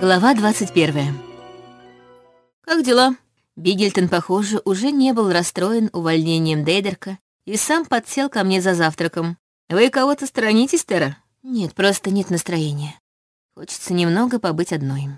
Глава 21. Как дела? Бигельтон, похоже, уже не был расстроен увольнением Дейдерка и сам подсел ко мне за завтраком. «Вы кого-то сторонитесь, Тера?» «Нет, просто нет настроения. Хочется немного побыть одной».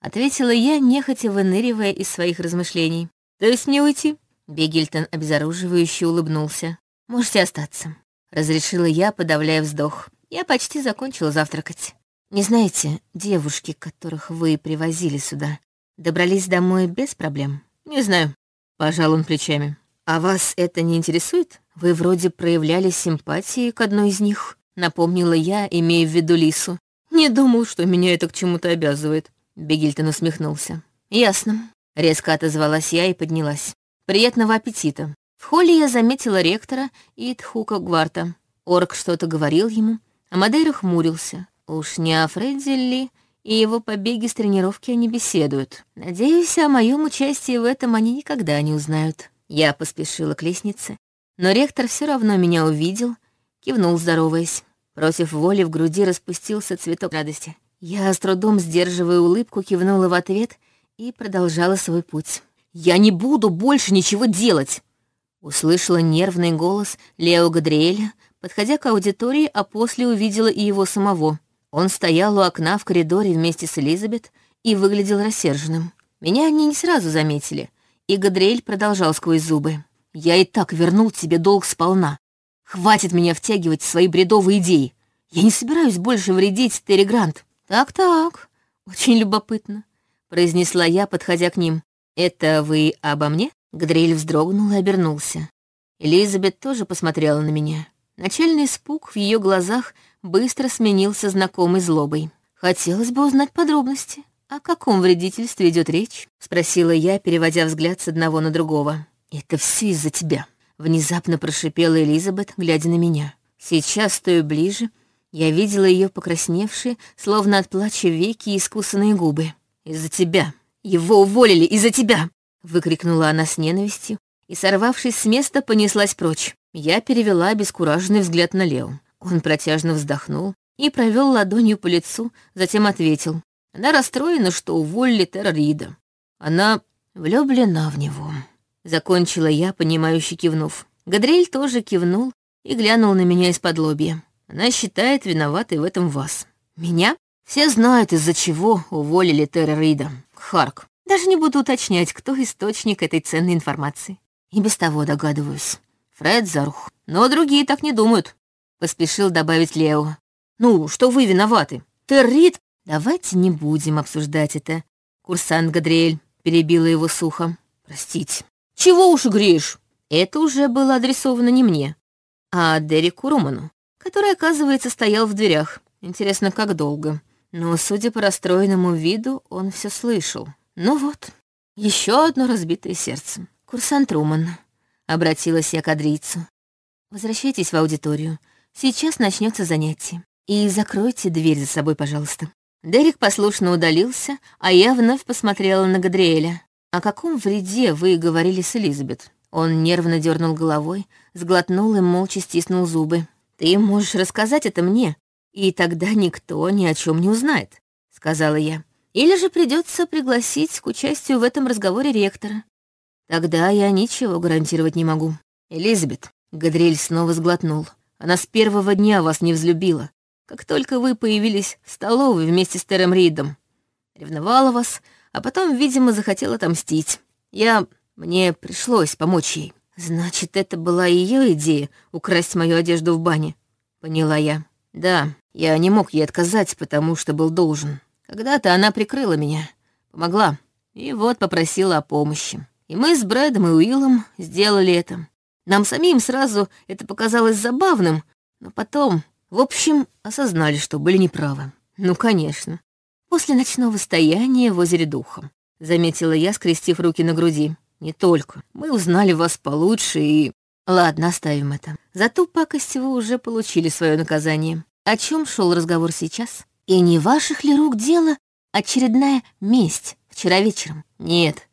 Ответила я, нехотя выныривая из своих размышлений. «То есть мне уйти?» Бигельтон обезоруживающе улыбнулся. «Можете остаться», — разрешила я, подавляя вздох. Я почти закончила завтракать. Не знаете, девушки, которых вы привозили сюда, добрались домой без проблем? Не знаю. Пожал он плечами. А вас это не интересует? Вы вроде проявляли симпатии к одной из них, напомнила я, имея в виду Лису. Не думал, что меня это к чему-то обязывает. Бегильтон усмехнулся. Ясно. Резко отозвалась я и поднялась. Приятного аппетита. В холле я заметила ректора и Тхука Гварта. Орк что-то говорил ему, а Мадейра хмурился. Уж не о Фредди и его побеги с тренировки они беседуют. Надеюсь, о моем участии в этом они никогда не узнают. Я поспешила к лестнице, но ректор все равно меня увидел, кивнул, здороваясь. Против воли в груди распустился цветок радости. Я с трудом, сдерживая улыбку, кивнула в ответ и продолжала свой путь. «Я не буду больше ничего делать!» Услышала нервный голос Лео Гадриэля, подходя к аудитории, а после увидела и его самого — он стоял у окна в коридоре вместе с Элизабет и выглядел рассерженным. Меня они не сразу заметили, и Гадриэль продолжал сквозь зубы. «Я и так вернул тебе долг сполна. Хватит меня втягивать в свои бредовые идеи. Я не собираюсь больше вредить Терри Грант». «Так-так, очень любопытно», — произнесла я, подходя к ним. «Это вы обо мне?» Гадриэль вздрогнул и обернулся. Элизабет тоже посмотрела на меня. Начальный испуг в ее глазах быстро сменился знакомой злобой. «Хотелось бы узнать подробности. О каком вредительстве идет речь?» — спросила я, переводя взгляд с одного на другого. «Это все из-за тебя», — внезапно прошипела Элизабет, глядя на меня. Сейчас, стою ближе, я видела ее покрасневшие, словно от плача веки и искусанные губы. «Из-за тебя! Его уволили из-за тебя!» — выкрикнула она с ненавистью и, сорвавшись с места, понеслась прочь. Я перевела обескураженный взгляд на Лео. Он протяжно вздохнул и провел ладонью по лицу, затем ответил. Она расстроена, что уволили Терра Рида. Она влюблена в него. Закончила я, понимающе кивнув. Гадриэль тоже кивнул и глянул на меня из-под лобья. Она считает виноватой в этом вас. Меня? Все знают, из-за чего уволили Терра Рида. Харк. Даже не буду уточнять, кто источник этой ценной информации. И без того догадываюсь. Фред Зарух. Но другие так не думают поспешил добавить Лео. «Ну, что вы виноваты? Террит...» «Давайте не будем обсуждать это», — курсант Гадриэль перебила его сухо. «Простите». «Чего уж греешь?» Это уже было адресовано не мне, а Дереку Руману, который, оказывается, стоял в дверях. Интересно, как долго. Но, судя по расстроенному виду, он все слышал. Ну вот, еще одно разбитое сердце. «Курсант Руман», — обратилась я к адрийцу. «Возвращайтесь в аудиторию. Сейчас начнется занятие. И закройте дверь за собой, пожалуйста». Дерек послушно удалился, а я вновь посмотрела на Гадриэля. «О каком вреде вы говорили с Элизабет?» Он нервно дернул головой, сглотнул и молча стиснул зубы. «Ты можешь рассказать это мне, и тогда никто ни о чем не узнает», — сказала я. «Или же придется пригласить к участию в этом разговоре ректора. Тогда я ничего гарантировать не могу». «Элизабет», — Гадриэль снова сглотнул, — она с первого дня вас не взлюбила, как только вы появились в столовой вместе с Терем Ридом. Ревновала вас, а потом, видимо, захотела отомстить. Я... мне пришлось помочь ей. Значит, это была ее идея — украсть мою одежду в бане. Поняла я. Да, я не мог ей отказать, потому что был должен. Когда-то она прикрыла меня, помогла, и вот попросила о помощи. И мы с Брэдом и Уиллом сделали это. Нам самим сразу это показалось забавным, но потом, в общем, осознали, что были неправы. Ну, конечно. После ночного стояния в озере Духа, заметила я, скрестив руки на груди. Не только. Мы узнали вас получше и... Ладно, оставим это. Зато пакость вы уже получили свое наказание. О чем шел разговор сейчас? И не ваших ли рук дело очередная месть вчера вечером? Нет,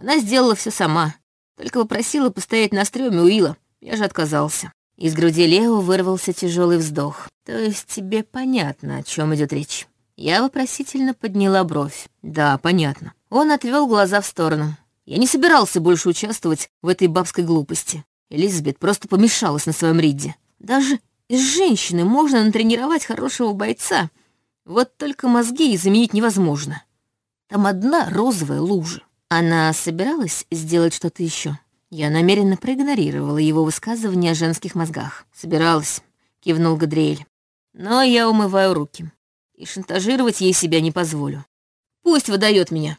она сделала все сама. Только попросила постоять на стреме Уилла. Я же отказался. Из груди Лео вырвался тяжелый вздох. То есть тебе понятно, о чем идет речь. Я вопросительно подняла бровь. Да, понятно. Он отвел глаза в сторону. Я не собирался больше участвовать в этой бабской глупости. Элизабет просто помешалась на своем риде. Даже из женщины можно натренировать хорошего бойца. Вот только мозги заменить невозможно. Там одна розовая лужа. Она собиралась сделать что-то еще. Я намеренно проигнорировала его высказывание о женских мозгах. «Собиралась», — кивнул Гадриэль. «Но я умываю руки. И шантажировать ей себя не позволю. Пусть выдает меня.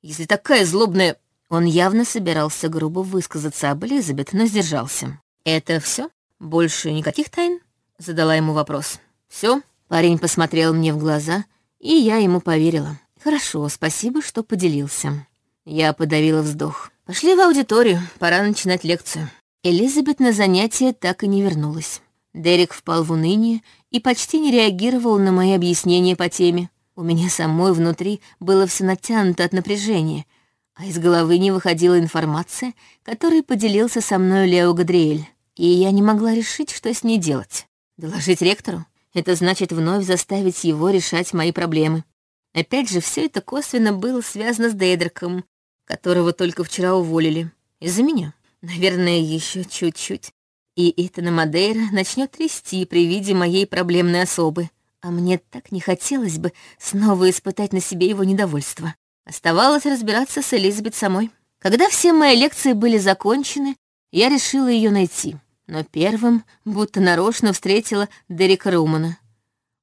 Если такая злобная...» Он явно собирался грубо высказаться об Элизабет, но сдержался. «Это все? Больше никаких тайн?» — задала ему вопрос. Все? Парень посмотрел мне в глаза, и я ему поверила. «Хорошо, спасибо, что поделился». Я подавила вздох. «Пошли в аудиторию, пора начинать лекцию». Элизабет на занятие так и не вернулась. Дерек впал в уныние и почти не реагировал на мои объяснения по теме. У меня самой внутри было все натянуто от напряжения, а из головы не выходила информация, которой поделился со мной Лео Гадриэль. И я не могла решить, что с ней делать. Доложить ректору? Это значит вновь заставить его решать мои проблемы. Опять же, все это косвенно было связано с Дейдраком, которого только вчера уволили. Из-за меня. Наверное, еще чуть-чуть. И Итана Мадейра начнет трясти при виде моей проблемной особы. А мне так не хотелось бы снова испытать на себе его недовольство. Оставалось разбираться с Элизабет самой. Когда все мои лекции были закончены, я решила ее найти. Но первым, будто нарочно, встретила Дерека Румана.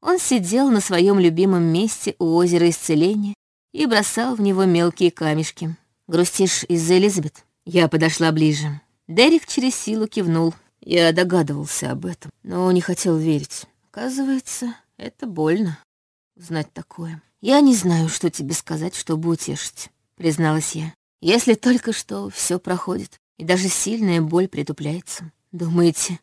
Он сидел на своем любимом месте у озера Исцеления и бросал в него мелкие камешки. «Грустишь из-за Элизабет?» Я подошла ближе. Дерек через силу кивнул. Я догадывался об этом, но не хотел верить. Оказывается, это больно знать такое. «Я не знаю, что тебе сказать, чтобы утешить», — призналась я. «Если только что все проходит, и даже сильная боль притупляется. Думаете,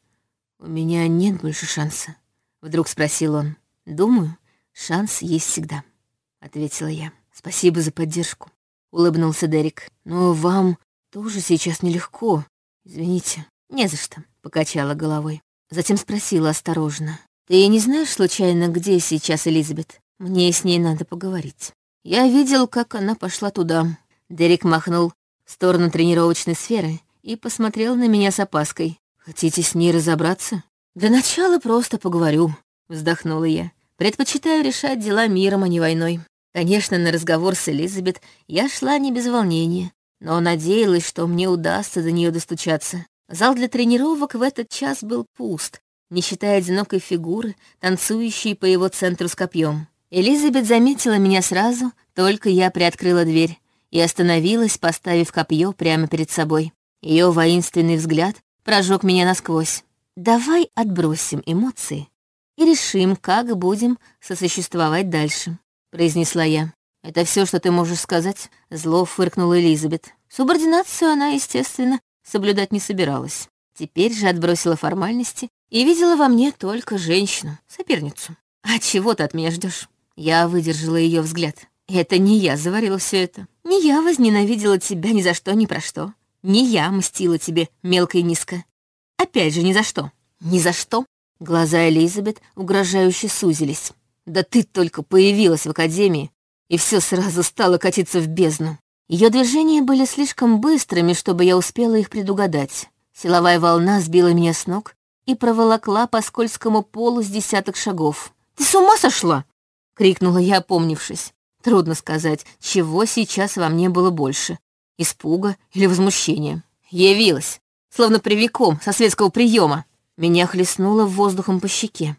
у меня нет больше шанса?» — вдруг спросил он. «Думаю, шанс есть всегда», — ответила я. «Спасибо за поддержку», — улыбнулся Дерек. «Но вам тоже сейчас нелегко. Извините». «Не за что», — покачала головой. Затем спросила осторожно. «Ты не знаешь, случайно, где сейчас Элизабет? Мне с ней надо поговорить». Я видел, как она пошла туда. Дерек махнул в сторону тренировочной сферы и посмотрел на меня с опаской. «Хотите с ней разобраться?» «Для начала просто поговорю», — вздохнула я. Предпочитаю решать дела миром, а не войной. Конечно, на разговор с Элизабет я шла не без волнения, но надеялась, что мне удастся до нее достучаться. Зал для тренировок в этот час был пуст, не считая одинокой фигуры, танцующей по его центру с копьем. Элизабет заметила меня сразу, только я приоткрыла дверь и остановилась, поставив копье прямо перед собой. Ее воинственный взгляд прожег меня насквозь. «Давай отбросим эмоции и решим, как будем сосуществовать дальше», — произнесла я. «Это все, что ты можешь сказать?» — зло фыркнула Элизабет. Субординацию она, естественно, соблюдать не собиралась. Теперь же отбросила формальности и видела во мне только женщину, соперницу. «А чего ты от меня ждешь? Я выдержала ее взгляд. «Это не я заварила все это. Не я возненавидела тебя ни за что, ни про что. Не я мстила тебе мелко и низко. Опять же, ни за что. Ни за что Глаза Элизабет угрожающе сузились. «Да ты только появилась в академии, и все сразу стало катиться в бездну». Ее движения были слишком быстрыми, чтобы я успела их предугадать. Силовая волна сбила меня с ног и проволокла по скользкому полу с десяток шагов. «Ты с ума сошла?» — крикнула я, опомнившись. Трудно сказать, чего сейчас во мне было больше — испуга или возмущения. Явилась, словно привиком со светского приема. Меня хлестнуло воздухом по щеке.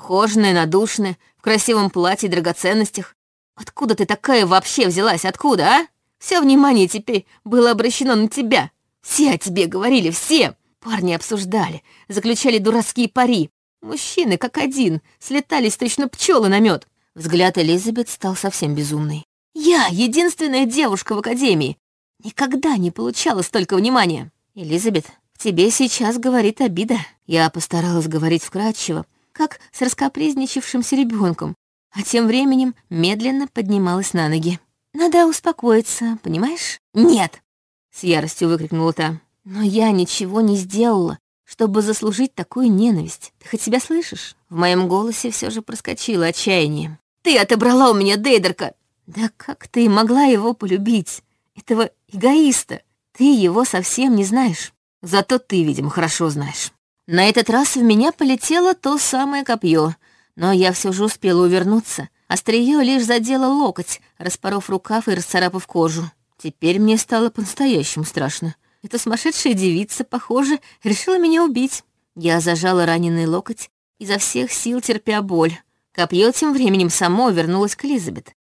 Ухоженная, надушная, в красивом платье и драгоценностях. Откуда ты такая вообще взялась? Откуда, а? Все внимание теперь было обращено на тебя. Все о тебе говорили, все. Парни обсуждали, заключали дурацкие пари. Мужчины, как один, слетались точно пчелы на мед. Взгляд Элизабет стал совсем безумный. Я единственная девушка в академии. Никогда не получала столько внимания. Элизабет, тебе сейчас говорит обида. Я постаралась говорить вкратчиво, как с раскопризничавшимся ребенком, а тем временем медленно поднималась на ноги. «Надо успокоиться, понимаешь?» «Нет!» — с яростью выкрикнула та. «Но я ничего не сделала, чтобы заслужить такую ненависть. Ты хоть себя слышишь?» В моем голосе все же проскочило отчаяние. Ты отобрала у меня Дейдерка! Да как ты могла его полюбить? Этого эгоиста! Ты его совсем не знаешь. Зато ты, видимо, хорошо знаешь. На этот раз в меня полетело то самое копье, но я все же успела увернуться. Острие лишь задело локоть, распоров рукав и расцарапав кожу. Теперь мне стало по-настоящему страшно. Эта сумасшедшая девица, похоже, решила меня убить. Я зажала раненый локоть, изо всех сил терпя боль. Копье тем временем само вернулось к Элизабет.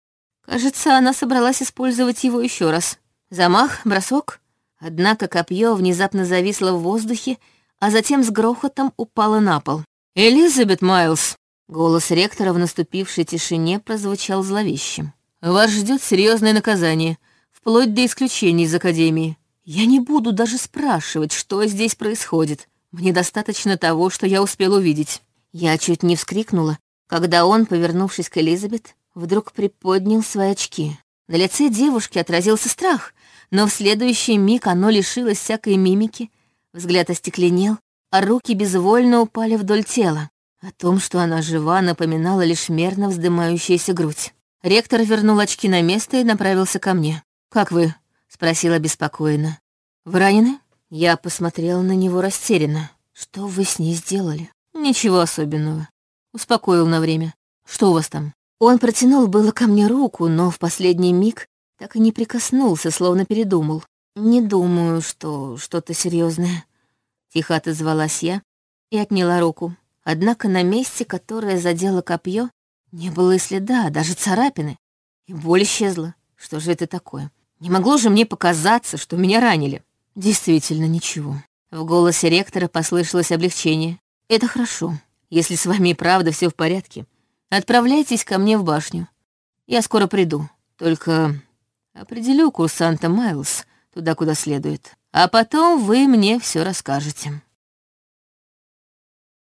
Кажется, она собралась использовать его еще раз. Замах, бросок. Однако копье внезапно зависло в воздухе, а затем с грохотом упало на пол. «Элизабет Майлз!» Голос ректора в наступившей тишине прозвучал зловещим. «Вас ждет серьезное наказание, вплоть до исключения из Академии. Я не буду даже спрашивать, что здесь происходит. Мне достаточно того, что я успел увидеть». Я чуть не вскрикнула, когда он, повернувшись к Элизабет, вдруг приподнял свои очки. На лице девушки отразился страх, но в следующий миг оно лишилось всякой мимики, взгляд остекленел, а руки безвольно упали вдоль тела. О том, что она жива, напоминала лишь мерно вздымающаяся грудь. Ректор вернул очки на место и направился ко мне. «Как вы?» — спросила беспокойно. «Вы ранены?» Я посмотрела на него растерянно. «Что вы с ней сделали?» «Ничего особенного. Успокоил на время. Что у вас там?» Он протянул было ко мне руку, но в последний миг так и не прикоснулся, словно передумал. «Не думаю, что что-то серьезное. Тихо отозвалась я и отняла руку. Однако на месте, которое задело копье, не было и следа, даже царапины. И боль исчезла. Что же это такое? Не могло же мне показаться, что меня ранили. Действительно, ничего. В голосе ректора послышалось облегчение. Это хорошо. Если с вами и правда все в порядке, отправляйтесь ко мне в башню. Я скоро приду. Только определю курсанта Майлз туда, куда следует. А потом вы мне все расскажете.